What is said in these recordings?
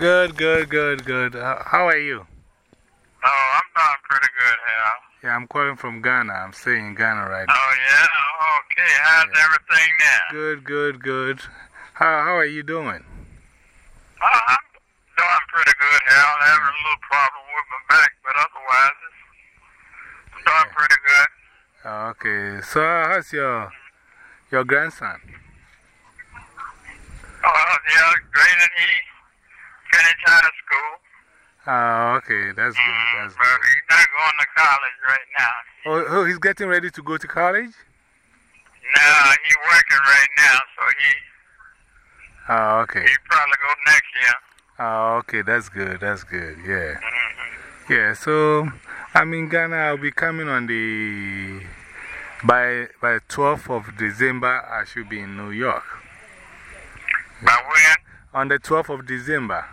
Good, good, good, good. How, how are you? Oh, I'm doing pretty good, Hal. Yeah, I'm calling from Ghana. I'm staying in Ghana right now. Oh, yeah? Okay, how's everything now? Good, good, good. How, how are you doing? Oh, I'm doing pretty good, Hal. Having a little problem with my back, but otherwise, it's, I'm doing pretty good. Okay. So, uh, how's your, your grandson? Oh, yeah, great, and he finished out of school. Oh, okay. That's good. Mm, That's but good. he's not going to college right now. Oh, oh, he's getting ready to go to college? No, he's working right now, so he, Oh, okay. he probably go next year. Oh, okay. That's good. That's good. Yeah. -hmm. Yeah, so I'm in Ghana. I'll be coming on the. By, by 12th of December, I should be in New York. By when? On the 12th of December.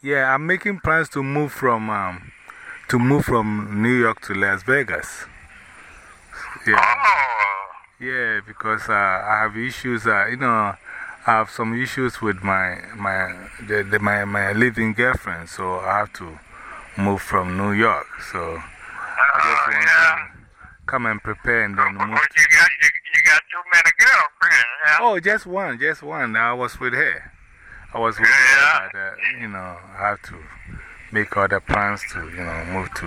Yeah, I'm making plans to move from um, to move from New York to Las Vegas. Yeah, Oh, yeah, because uh, I have issues. Uh, you know, I have some issues with my my the, the, my my living girlfriend, so I have to move from New York. So I just uh, want yeah. to come and prepare and then move. But you got, you, you got too many girlfriends? Oh, just one, just one. I was with her. I was her, uh, you know, I have to make other plans to, you know, move to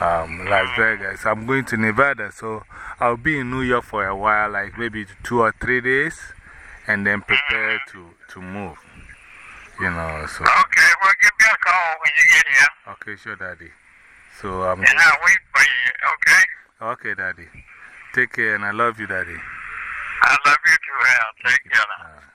um, Las Vegas. I'm going to Nevada, so I'll be in New York for a while, like maybe two or three days, and then prepare to, to move. You know, so. Okay, well, give me a call when you get here, Okay, sure, Daddy. So I'm. and I'll wait for you, okay? Okay, Daddy. Take care, and I love you, Daddy. I love you too, Al. Take care now.